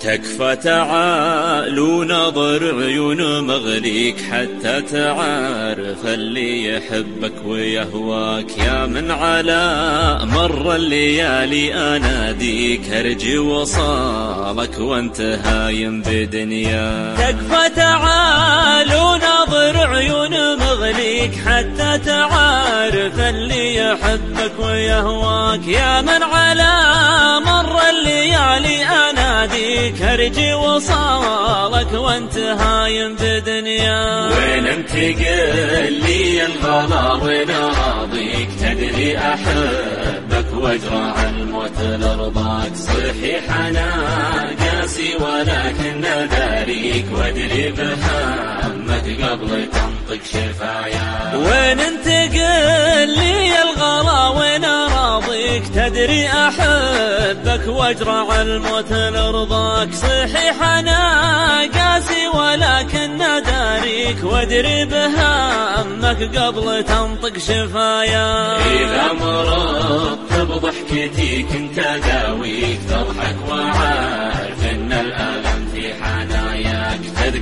تكفى تعال ونظر عيون مغليك حتى تعرف اللي يحبك ويهواك. يا من على مر الليالي أناديك أرجي وصالك وانت هايم بدنيا. تكفى تعال ونظر عيون مغليك حتى تعرف اللي يحبك ويهواك. يا من على اناديك كرجي وصالك وانت هايم بدنيا وين انت قل لي الغلا وين راضيك تدري أحبك واجرع الموت لرضاك. صحيح أنا قاسي ولكن داريك وادري بهمك قبل تنطق شفايا وين انت قل لي وين راضيك تدري أحبك وأجرع الموت لرضاك. صحيح أنا قاسي ولكن داريك وأدري بهمك قبل تنطق شفايا. إذا مرضت بضحكتي كنت أداويك تضحك وعارف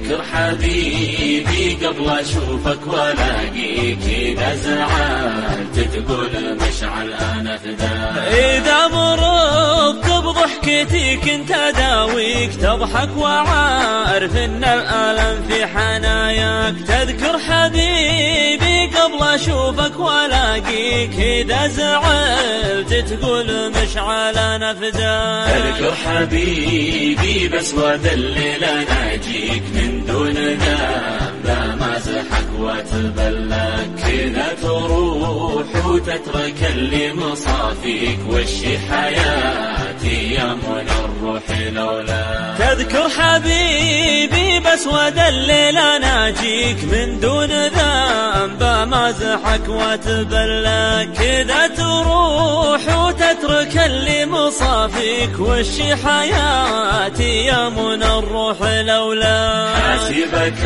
تذكر حبيبي قبل أشوفك والاقيك إذا زعلت تقول مشعل أنا فداك إذا مرضت بضحكتي كنت أداويك. تضحك وعارف إن الألم في حناياك. تذكر حبيبي قبل أشوفك والاقيك إذا زعلت تقول مشعل نفداك تذكر حبيبي بس وذلل اناجيك من دون ذنب ما زحك وتبلك. كذا تروح وتترك اللي مصافيك وشي حياتي يا من الروح لولا. تذكر حبيبي بس ودلل اناجيك من دون ذنب مازحك وتبلك. كذا تروح وتترك اللي مصافيك وشي حياتي يا من الروح لولا. حاسبك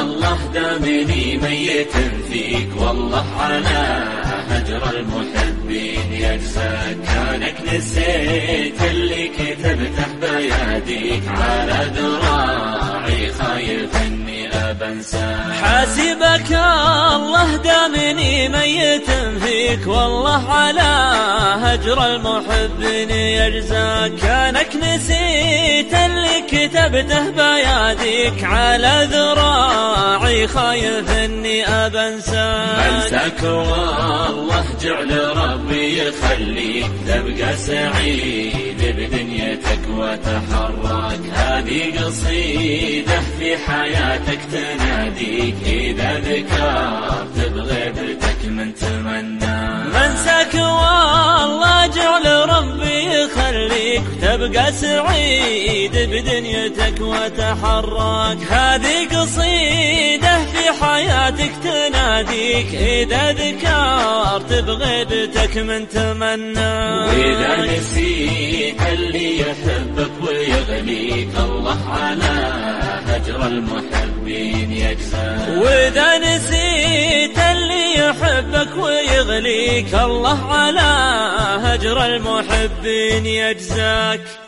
الله دامني ميت فيك. والله على هجر المحبين يجزاك. كانك نسيت اللي كتبته بياديك على ذراعي خايف إني ابنساك حاسبك الله دامني ميت فيك والله على هجر المحبين يجزاك. كانك نسيت اللي كتبته بياديك على ذراعي خايف إني أبنساك. أنساك والله جعل ربي يخليك. تبقى سعيد بدنيتك وتحرك. هذه قصيدة في حياتك تناديك. إذا ذكرت يخليك تبقى سعيد بدنيتك وتحرك. هذه قصيدة في حياتك تناديك. إذا ذكرت بغيبتك من تمنى. وإذا نسيت اللي يحبك ويغليك الله على هجر المحبين يجزاك. ويغليك الله على هجر المحبين يجزاك.